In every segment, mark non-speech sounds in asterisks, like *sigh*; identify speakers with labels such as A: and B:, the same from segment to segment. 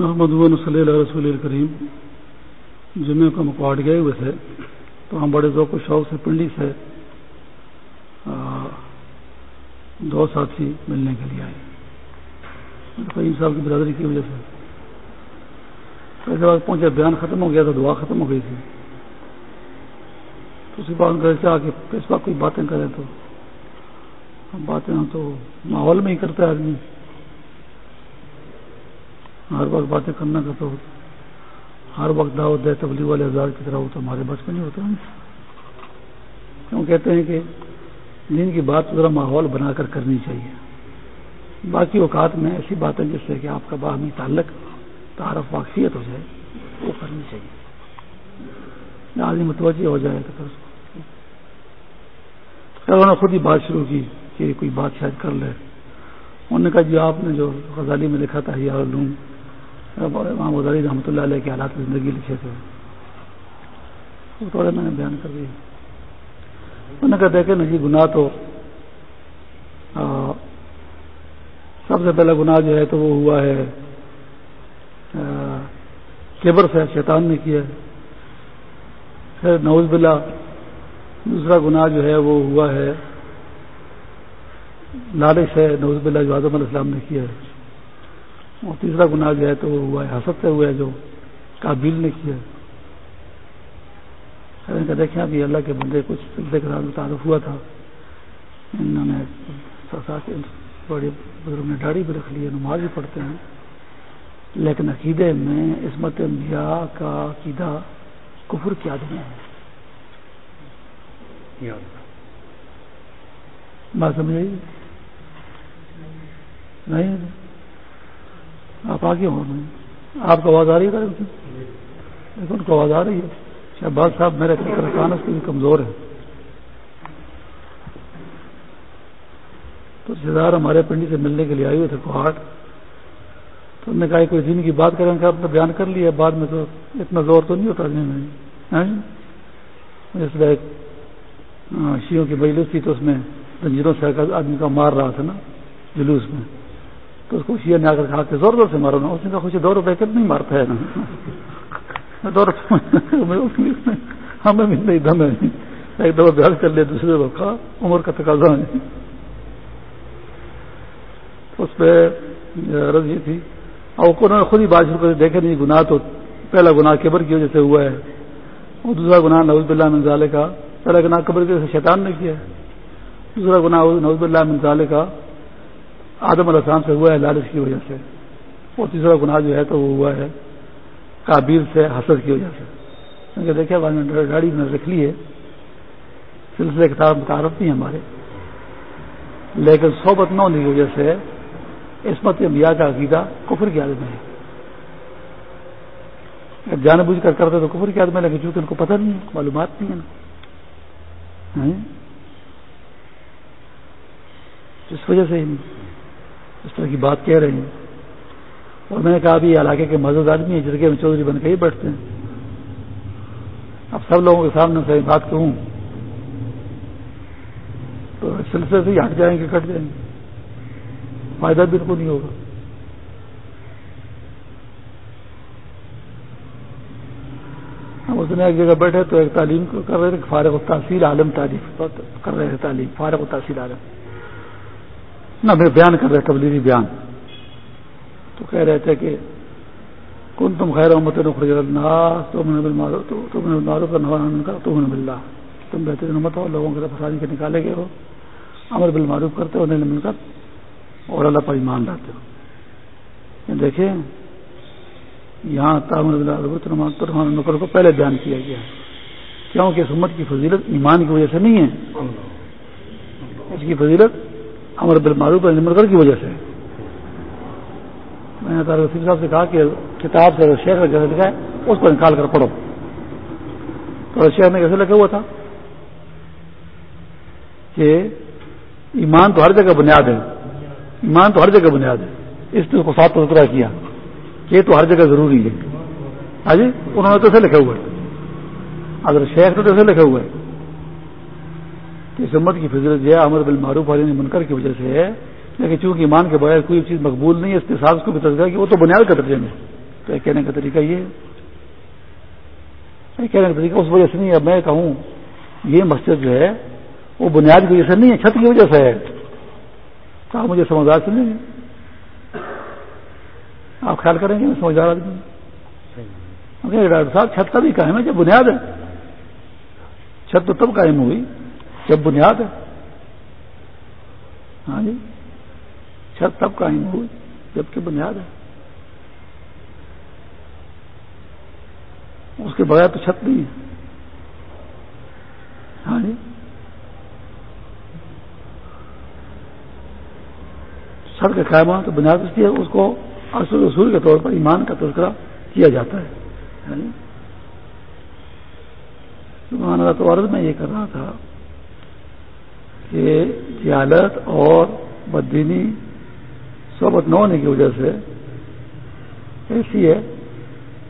A: محمد صلی اللہ رسول الکریم جمعے کو مکواٹ گئے ہوئے تھے، تو ہم بڑے ذوق و شوق سے پنڈی سے دو ساتھی ملنے کے لیے آئے۔ قیم صاحب کی برادری کی وجہ سے۔ ایسے بعد پہنچے، بیان ختم ہو گیا تھا، دعا ختم ہو گئی تھی۔ تو اسی بات کرے چاہ کہ اس بات کوئی باتیں کریں تو باتیں تو ماحول میں ہی کرتا ہے آدمی۔ ہر وقت باتیں کرنا کا تو ہر وقت دعوت دے تبلیغ والے ہزار کی طرح ہو تو ہمارے بچ میں نہیں ہوتا کیوں کہتے ہیں کہ دین کی بات ذرا ماحول بنا کر کرنی چاہیے۔ باقی اوقات میں ایسی باتیں جس سے کہ آپ کا باہمی تعلق، تعارف، واقفیت ہو جائے، وہ کرنی چاہیے۔ آدمی متوجہ ہو جائے گا انہوں نے خود ہی بات شروع کی کہ کوئی بات شاید کر لے۔ انہوں نے کہا جی آپ نے جو غزالی میں لکھا تھا یا علوم امام غزالی رحمۃ اللہ علیہ کے حالات زندگی لکھے تھے۔ وہ تھوڑے میں نے بیان کر دیا انہوں نے کہا دیکھے نا جی گناہ تو سب سے پہلا گناہ جو ہے تو وہ ہوا ہے کیبر سے شیطان نے کیا پھر نوز بلا دوسرا گناہ جو ہے وہ ہوا ہے لالش ہے نوز بلا جو اعظم علیہ السلام نے کیا ہے۔ اور تیسرا گناہ جو ہے تو وہ ہوا ہے حسد سے ہوا ہے جو کابل نے کیا ہے۔ دیکھیں ابھی اللہ کے بندے کچھ سلسلے کے ساتھ تعارف ہوا تھا۔ انہوں نے بڑے بزرگ نے داڑھی بھی رکھ لی ہے نماز بھی پڑھتے ہیں۔ لیکن عقیدے میں عصمت انبیاء کا عقیدہ کفر کی آدمی ہے۔ بات سمجھ آئی؟ نہیں؟ آپ آگے ہو آپ کو آواز آ رہی ہے لیکن ان کو آواز آ رہی ہے۔ شہباز صاحب، میرے کان اس بھی کمزور ہے تو رشتے دار ہمارے پنڈی سے ملنے کے لیے آئے ہوئے تھے کوہاٹ تو انہوں نے کہا کوئی دن کی بات کریں گے؟ آپ نے بیان کر لیا، بعد میں تو اتنا زور تو نہیں ہوتا ہاں جی؟ میں۔ اس لیے شیوں کی مجلس تھی تو اس میں زنجیروں سے آدمی کا مار رہا تھا نا، جلوس میں۔ تو اس کو شیئر نے آ کر کہا کہ زور زور سے مارو نا اس نے کہا خوشی دو روپے کتنے نہیں مارتا ہے نا دو روپے ہمیں بھی نہیں دم ہے ایک دفعہ بیاض کر لیا دوسرے دفعہ کہا عمر کا تقاضا ہے اس پہ عرض یہ تھی اور انہوں نے خود ہی بات شروع کر دیکھے نہیں گناہ تو پہلا گناہ کبر کی وجہ سے ہوا ہے اور دوسرا گناہ نوز اللہ منظالے کا پہلا گناہ قبر کی وجہ سے شیطان نے کیا ہے دوسرا گناہ نوز اللہ منظالے کا آدم علیہ السلام سے ہوا ہے، لالچ کی وجہ سے۔ اور تیسرا گناہ جو ہے تو وہ ہوا ہے، کابیر سے حسد کی وجہ سے۔ کیونکہ دیکھے گاڑی میں رکھ لی ہے۔ سلسلے کتاب متعارف نہیں ہمارے۔ لیکن صحبت نہ ہونے کی وجہ سے عصمت انبیاء کا عقیدہ کفر کی عادت میں ہے۔ جان بوجھ کر کرتے تو کفر کی عادت میں، لیکن چونکہ ان کو پتہ نہیں ہے، معلومات نہیں ہے نا ہاں؟ اس وجہ سے اس طرح کی بات کہہ رہے ہیں۔ اور میں نے کہا ابھی علاقے کے مزید آدمی ہیں جرگے میں چودھری بن کے ہی بیٹھتے ہیں۔ اب سب لوگوں کے سامنے صحیح بات کہوں۔ تو سلسلے سے ہی ہٹ جائیں گے، کٹ جائیں گے۔ فائدہ بالکل نہیں ہوگا۔ ہم اس نے ایک جگہ بیٹھے تو ایک تعلیم کر رہے تھے، فارغ و عالم تعلیم کر رہے تھے تعلیم، فارغ و عالم۔ نہ پھر بیان کر رہے تبلیغی بیان۔ تو کہہ رہے تھے کہ کن تم خیر محمد تم نے معروف کا تم نے مل تم بہترین امت ہو، لوگوں کے فسادی کے نکالے گئے ہو، امر بل معروف کرتے ہو انہیں مل کر اور اللہ پر ایمان لاتے ہو۔ دیکھیں، یہاں تعمیر نکر کو پہلے بیان کیا گیا کیونکہ اس امت کی فضیلت ایمان کی وجہ سے نہیں ہے۔ اس کی فضیلت امر بل معروف نمر کی وجہ سے۔ میں نے وسیم صاحب سے کہا کہ کتاب سے شیخ جیسے لکھا ہے، اس کو نکال کر پڑھو۔ تو شیخ نے کیسے لکھا ہوا تھا کہ ایمان تو ہر جگہ بنیاد ہے۔ ایمان تو ہر جگہ بنیاد ہے۔ اس نے اس کو ساتھ تذکرہ کیا۔ کہ یہ تو ہر جگہ ضروری ہے۔ ہاں جی انہوں نے تو ایسے لکھا ہوا ہے۔ اگر شیخ نے تو ایسے لکھا ہوا ہے۔ کہ سمت کی فضرت جو ہے، امر بل معروف علی منکر کی وجہ سے ہے لیکن چونکہ ایمان کے بغیر کوئی چیز مقبول نہیں ہے، اس کے ساتھ کو بھی تذکرہ، کہ وہ تو بنیاد کا درجے میں تو کہنے کا طریقہ یہ کہنے کا طریقہ اس وجہ سے نہیں اب میں کہوں، یہ مسجد جو ہے، وہ بنیاد کی وجہ سے نہیں ہے، چھت کی وجہ سے ہے۔ تو آپ مجھے سمجھدار سمجھیں۔ گے آپ خیال کریں گے، میں سمجھدار آدمی ڈاکٹر صاحب، چھت کا بھی قائم ہے جب بنیاد ہے۔ چھت تو تب قائم ہوئی جب بنیاد ہے؟ ہاں جی۔ چھت تب قائم ہوئی جبکہ بنیاد ہے۔ اس کے بغیر تو چھت نہیں ہے۔ ہاں جی۔ چھت کا قائم ہونا تو بنیاد اس لیے اس کو اصول اصول کے طور پر ایمان کا تذکرہ کیا جاتا ہے۔ ہاں جی؟ تو عرض میں یہ کر رہا تھا۔ کہ جہالت اور بدینی صحبت نہ ہونے کی وجہ سے ایسی ہے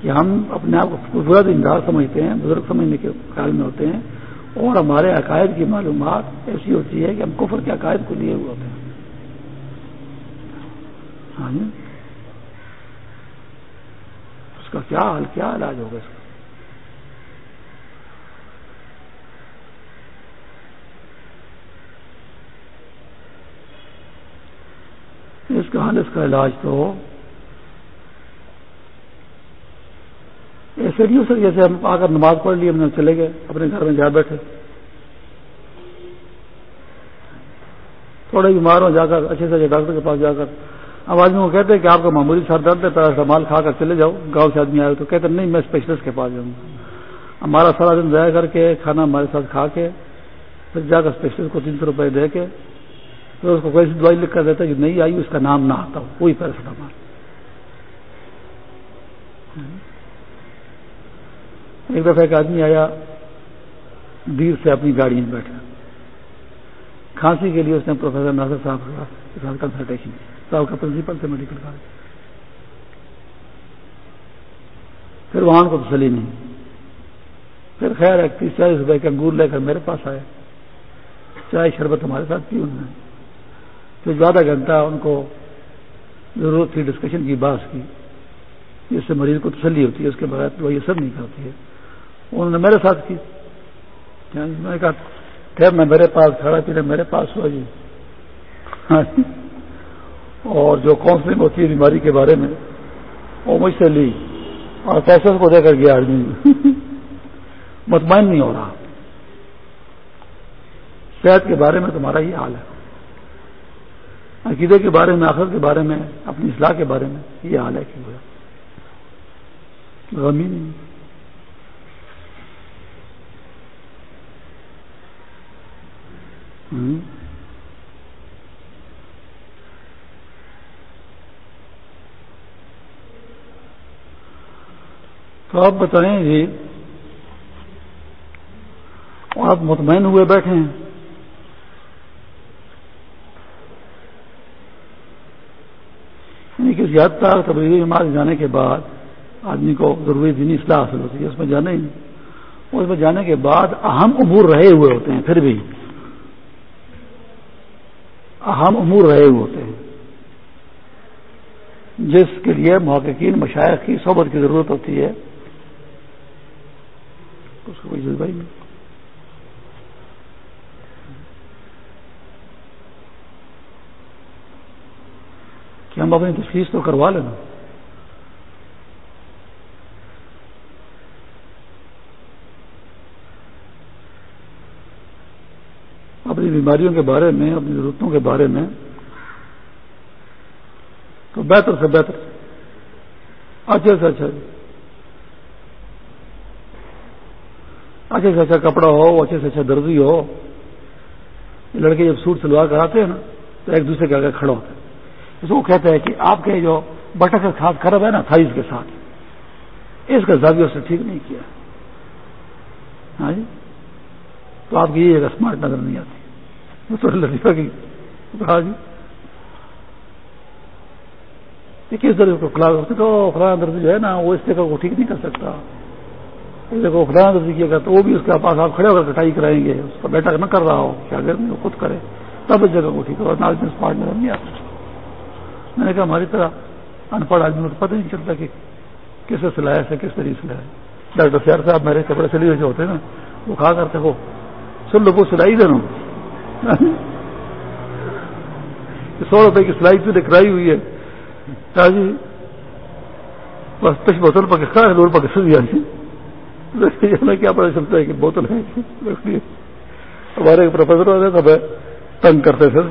A: کہ ہم اپنے آپ کو برد انداز سمجھتے ہیں، بزرگ سمجھنے کے خیال میں ہوتے ہیں اور ہمارے عقائد کی معلومات ایسی ہوتی ہے کہ ہم کفر کے عقائد کو لیے ہوئے ہوتے ہیں ہاں جی؟ اس کا کیا حال کیا علاج ہوگا اس کا اس کا اس کا علاج تو ایسے نہیں ہو سکے جیسے ہم آ کر نماز پڑھ لی، ہم نے چلے گئے، اپنے گھر میں جا بیٹھے۔ تھوڑے بیمار ہو، جا کر، اچھے سے اچھے ڈاکٹر کے پاس جا کر۔ اب آدمی کو کہتے ہیں کہ آپ کا معمولی سر درد ہے پیراسٹامال کھا کر چلے جاؤ، گاؤں سے آدمی آئے تو کہتے نہیں، میں اسپیشلسٹ کے پاس جاؤں۔ گا ہمارا سارا دن ضائع کر کے، کھانا ہمارے ساتھ کھا کے، پھر جا کر اسپیشلسٹ کو تین سو روپئے دے کے پھر اس کو کوئی دوائی لکھ کر دیتا ہے کہ نہیں آئی، اس کا نام نہ آتا ہو کوئی پیراسٹامال ہاں۔ ایک دفعہ ایک آدمی آیا، دیر سے اپنی گاڑی میں بیٹھا۔ کھانسی کے لیے اس نے پروفیسر ناصر صاحب کے ساتھ کنسلٹیشن کی۔ صاحب کا پرنسپل سے میڈیکل کالج پھر وہاں کو تسلی نہیں پھر خیر ایک تیس چالیس روپئے کے انگور لے کر میرے پاس آئے چائے شربت ہمارے ساتھ کی انہوں نے۔ پھر جو آدھا گھنٹہ ان کو ضرورت تھی ڈسکشن کی بات کی۔ جس سے مریض کو تسلی ہوتی ہے، اس کے بغیر وہ یہ سب نہیں کرتی ہے۔ انہوں نے میرے ساتھ کی۔ یعنی میں نے کہا، ٹھہر، میں میرے پاس کھڑا پینے میرے پاس ہوا جی۔ جی۔ اور جو کاؤنسلنگ ہوتی ہے بیماری کے بارے میں، وہ مجھ سے لی۔ اور پیسے کو دے کر گیا آدمی۔ مطمئن نہیں ہو رہا۔ صحت کے بارے میں تمہارا یہ حال ہے۔ عقیدے کے بارے میں آخر کے بارے میں، اپنی اصلاح کے بارے میں یہ حال ہے کہ غمی نہیں۔ تو آپ بتائیں جی آپ مطمئن ہوئے بیٹھے ہیں؟ یعنی کہ زیادہ تبدیلی عمارت جانے کے بعد آدمی کو ضروری دینی اصلاح حاصل ہوتی ہے، اس میں جانے ہی اس میں جانے کے بعد اہم امور رہے ہوئے ہوتے ہیں، پھر بھی۔ اہم امور رہے ہوئے ہوتے ہیں۔ جس کے لیے محققین مشاعر کی صحبت کی ضرورت ہوتی ہے۔ اس کو کوئی جذبہ ہی نہیں کہ ہم اپنی تشخیص تو کروا لینا اپنی بیماریوں کے بارے میں، اپنی ضرورتوں کے بارے میں تو بہتر سے بہتر۔ اچھا سے اچھا۔ اچھے سے اچھا کپڑا ہو اچھے سے اچھا درزی ہو۔ یہ لڑکے جب سوٹ سلوار کراتے ہیں نا، تو ایک دوسرے کے آگے کھڑا ہوتا ہے اس کو کہتا ہے کہ آپ کے جو بٹک کا خاص خراب ہے نا تھائز کے ساتھ۔ اس کا زاویہ سے ٹھیک نہیں کیا۔ ہاں جی؟ تو آپ کی یہ جگہ اسمارٹ نظر نہیں آتی۔ تو لطیفہ کی ہاں جی؟ کس طرح کو فلاں درد جو ہے نا، وہ اس جگہ کو ٹھیک نہیں کر سکتا۔ دیکھو خدا نظر کیا کرتا وہ بھی اس کے پاس آپ کھڑے ہو کر کٹائی کرائیں گے۔ اس کا بیٹا نہ کر رہا ہو، کیا اگر وہ خود کرے۔ تب اس جگہ کو ٹھیک کرو۔ نہ اسمارٹ نظر نہیں آتا میں نے کہا ہماری طرح ان پڑھ آدمی کو پتہ نہیں چلتا کہ کس سے سلایا سے کس طریقے سے سلایا ڈاکٹر سیار صاحب میرے کپڑے سلی ہوئے جو ہوتے ہیں نا، وہ کھا کرتے ہو سن لوگوں سلائی دے سو روپے کی سلائی سے کرائی ہوئی ہے۔ جی بس پش بوتل پہ کھڑا دور پہ سل دیا جی۔ کیا پتا چلتا ہے کہ بوتل ہے جی، ہمارے ایک پروفیسر ہوتے تھے تنگ کرتے تھے۔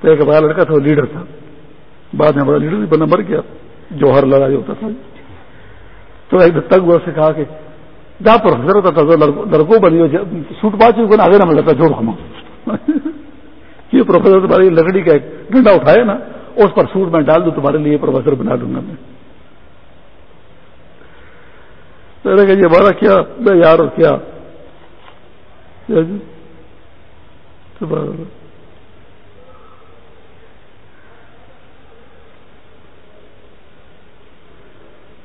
A: تو ایک بڑا لڑکا تھا، وہ لیڈر تھا۔ بعد میں بڑا لیڈر بھی بنا، مر گیا۔ جوہر لڑائی ہوتا تھا۔ تو ایک تنگ ہوا سے کہا کہ جہاں پروفیسر ہوتا تھا لڑکوں بنی ہو سوٹ پاچ آگے نہ ملتا جوڑ ہما *laughs* یہ پروفیسر تمہاری لکڑی کا ایک ڈنڈا اٹھائے نا، اس پر سوٹ میں ڈال دوں تمہارے لیے پروفیسر بنا دوں گا میں۔ میں نے کہا، یہ ہمارا کیا، میں یار اور کیا۔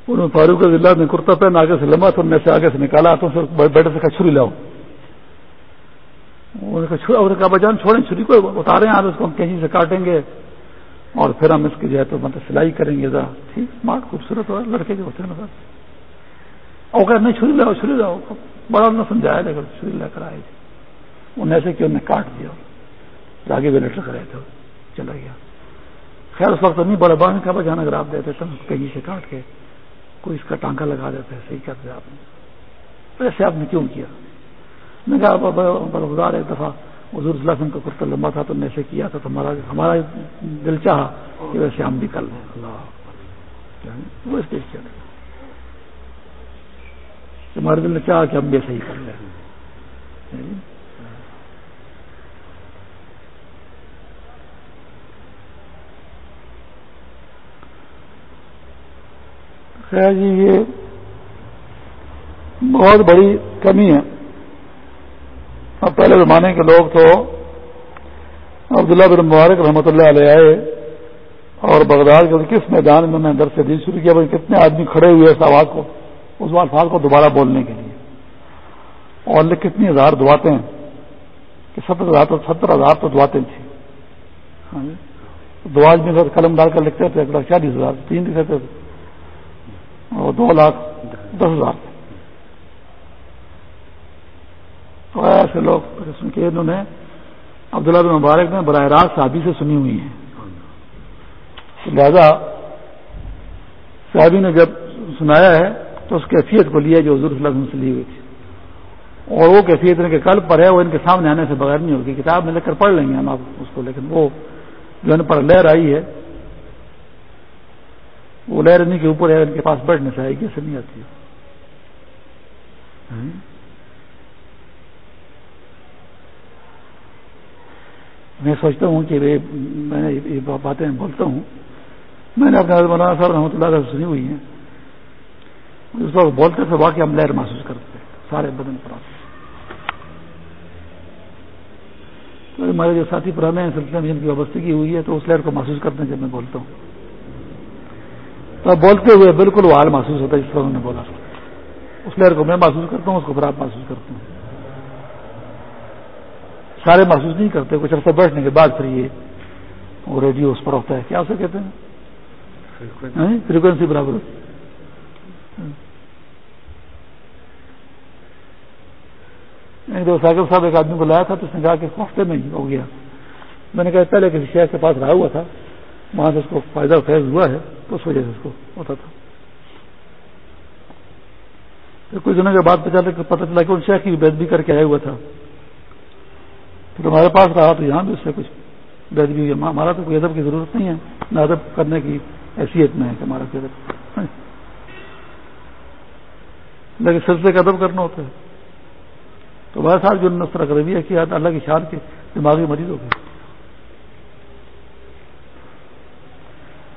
A: انہوں فاروق ضلع نے کرتا پہن آگے سے لمبا تھا میں سے آگے سے نکالا تو بیٹھے سے کہا، چھری لاؤ۔ انہوں نے کہا بجان چھوڑیں، چھری کو اتارے آج اس کو ہم کہیں سے کاٹیں گے۔ اور پھر ہم اس کی جو ہے تو مطلب سلائی کریں گے۔ ذرا، ٹھیک اسمارٹ خوبصورت ہو لڑکے جو ہوتے ہیں۔ نا اور کہ نہیں، چھری لاؤ چھری لاؤ۔ بڑا انہوں نے سمجھایا لیکن چھری لے کر آئے تھے۔ انہیں ایسے کہ انہیں کاٹ دیا۔ آگے بھی لٹر کرے تھے، چلا گیا۔ خیر، اس وقت نہیں، بڑا بڑا کا بجانا اگر آپ دیتے تھے کہیں سے کاٹ کے کوئی اس کا ٹانکا لگا دیتے صحیح کرتے آپ نے۔ ایسے آپ نے کیوں کیا؟ میں کہا بڑا ایک دفعہ حضور صلی اللہ علیہ وسلم کا کرتا لمبا تھا تو نے ایسے کیا تھا، تو ہمارا ہمارا دل چاہا کہ ویسے ہم بھی کر لیں۔ اللہ وہ اسٹیج کیا ہمارے دل نے چاہا کہ ہم بھی صحیح کر لیں۔ خیر جی یہ بہت بڑی کمی ہے۔ اب پہلے زمانے کے لوگ تو عبداللہ بن مبارک رحمۃ اللہ علیہ آئے اور بغداد کے کس میدان میں میں در سے دن شروع کیا، بھائی کتنے آدمی کھڑے ہوئے اس آواز کو، اس الفاظ کو دوبارہ بولنے کے لیے۔ اور کتنی ہزار دعاتیں کہ ستر ہزار تو، ستر ہزار تو دعاتیں تھیں۔ ہاں جی۔ دعا میں قلم ڈال کر لکھتے تھے ایک لاکھ چالیس ہزار، تین لکھتے تھے اور دو لاکھ دس ہزار تو ایسے لوگ سن کے انہوں نے عبداللہ بن مبارک نے براہ راست صحابی سے سنی ہوئی ہیں۔ لہذا صحابی نے جب سنایا ہے تو اس کیفیت کو لیا جو حضور صلی اللہ علیہ وسلم سے لی ہوئی تھی۔ اور وہ کیفیت ان کے کل پر ہے، وہ ان کے سامنے آنے سے بغیر نہیں ہوگی۔ کتاب میں لکھ کر پڑھ لیں گے ہم آپ اس کو، لیکن وہ جو ان پر لہر آئی ہے۔ وہ لہر انہیں کے اوپر ہے، ان کے پاس بیٹھنے سے آئے گی ایسے نہیں آتی ہاں؟ میں سوچتا ہوں کہ میں نے یہ باتیں بولتا ہوں۔ میں نے اپنے مولانا صاحب رحمۃ اللہ سے سنی ہوئی ہیں۔ اس وقت بولتے تھے، واقعی ہم لہر محسوس کرتے سارے بدن پر آتے ہمارے جو ساتھی پرانے ہیں سلسلے میں جن کی وابستگی ہوئی ہے، تو اس لہر کو محسوس کرتے ہیں جب میں بولتا ہوں۔ بولتے ہوئے بالکل وہ حال محسوس ہوتا ہے جس طرح انہوں نے بولا۔ اس لہر کو میں محسوس کرتا ہوں اس کو پھر آپ محسوس کرتے ہیں۔ سارے محسوس نہیں کرتے کچھ عرصہ بیٹھنے کے بعد پھر یہ وہ ریڈیو اس پر ہوتا ہے۔ کیا اسے کہتے ہیں؟ فریکوینسی ہاں، برابر۔ ایک دو سائیکل صاحب ایک آدمی کو لایا تھا تو اس نے کہا کہ ہفتے میں ہی ہو گیا۔ میں نے کہا پہلے کسی شہر کے پاس رہا ہوا تھا۔ وہاں سے اس کو فائدہ فیض ہوا ہے تو اس وجہ سے اس کو ہوتا تھا۔ پھر کچھ دنوں کے بعد پتہ چلا کہ ان شہر کی بید بھی کر کے آیا ہوا تھا۔ پھر ہمارے پاس رہا تو یہاں بھی اس سے کچھ بید بھی ہمارا تو کوئی ادب کی ضرورت نہیں ہے۔ نہ ادب کرنے کی حیثیت میں ہے کہ ہمارا کوئی ادب۔ لیکن سلسلے کا ادب کرنا ہوتا ہے۔ تو بہت سال جو اس طرح کا رویہ کیا تھا، اللہ کی شان کے دماغی مریض ہو گئے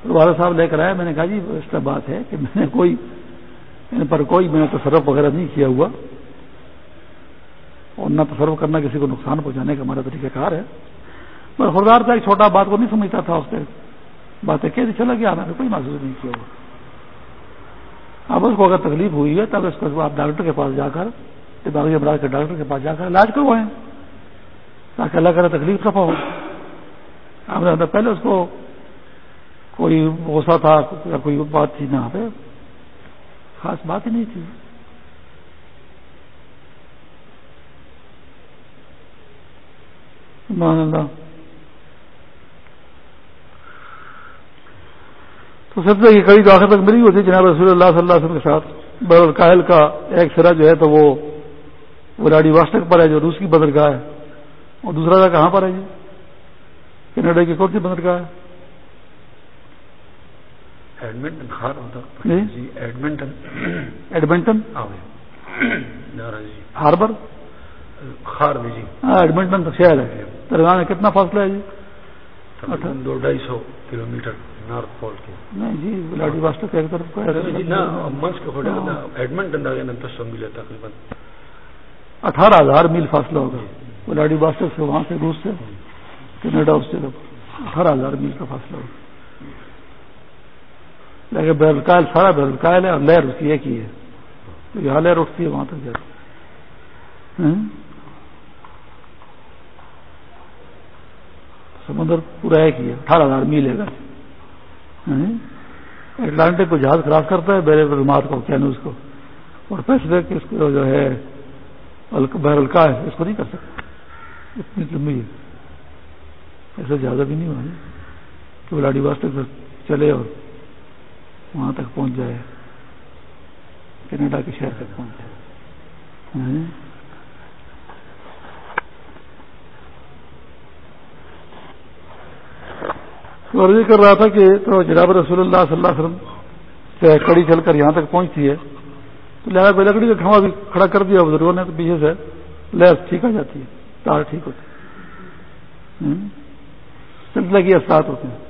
A: والد صاحب لے کر آیا، میں نے کہا جی اس طرح بات ہے کہ میں نے کوئی، ان پر کوئی میں نے تصرف وغیرہ نہیں کیا ہوا اور نہ تصرف کرنا کسی کو نقصان پہنچانے کا ہمارا طریقہ کار ہے۔ میں خردار تھا، ایک چھوٹا بات کو نہیں سمجھتا تھا، اس سے باتیں کیسے چلا گیا، میں نے کوئی محسوس نہیں کیا ہوا۔ اب اس کو اگر تکلیف ہوئی ہے، تب اس کو آپ ڈاکٹر کے پاس جا کر دماغی امراض کے ڈاکٹر کے پاس جا کر علاج کروائیں، تاکہ اللہ کرے تکلیف سفا ہو۔ ہم نے پہلے اس کو کوئی غصہ تھا یا کوئی بات تھی نہ پہ، خاص بات ہی نہیں تھی۔ اللہ۔ تو سب سے یہ کڑی تو آخر تک ملی ہوتی جناب رسول اللہ صلی اللہ علیہ وسلم کے ساتھ۔ بر القاہل کا ایک سرا جو ہے تو وہ ولاڈی واسٹک پر ہے جو روس کی بندرگاہ ہے۔ اور دوسرا کہاں پر ہے جی؟ کینیڈا کی کون سی بندرگاہ ہے؟
B: ایڈمنٹن
A: ایڈمنٹن ہاربر
B: خار جی
A: ہاں ایڈمنٹن تو شہر ہے درمیان کتنا فاصلہ ہے جی
B: دو ڈھائی سو کلو میٹر نارتھ پول کے
A: نہیں جی بلاڈی واسطے ایک طرف
B: ایڈمنٹن تقریباً
A: اٹھارہ ہزار میل فاصلہ ہوگا بلاڈی واسطے سے وہاں سے روس سے کینیڈا اس سے اٹھارہ ہزار میل کا فاصلہ ہوگا لیکن بہرکائل سارا بہرکائل ہے اور لہر اس کی ایک ہی ہے، تو یہاں لہر اٹھتی ہے وہاں تک جاتی ہاں؟ سمندر پورا ایک ہی ہے، اٹھارہ ہزار میل ہے گا ہاں؟ اٹلانٹک کو جہاز کراس کرتا ہے بیر معلومات کو، کینوز کو۔ اور پیسفک اس کو جو ہے بحر الکا ہے، اس کو نہیں کر سکتا۔ اتنی لمبی ہے۔ ایسا زیادہ بھی نہیں ہوا کہ بلاڈی واسطے چلے اور وہاں تک پہنچ جائے۔ کینیڈا کے شہر تک پہنچ جائے۔ ہاں جی۔ اور یہ کر رہا تھا کہ تو جناب رسول اللہ صلی اللہ علیہ وسلم سے کڑی چل کر یہاں تک پہنچتی ہے، تو لہٰذا کوئی لکڑی کا کھما بھی کھڑا کر دیا، بزرگوں نے تو پیچھے سے لہر ٹھیک آ جاتی ہے، تار ٹھیک ہوتی ہے۔ ہاں جی۔ سلسلہ کی اثرات ہوتے ہیں۔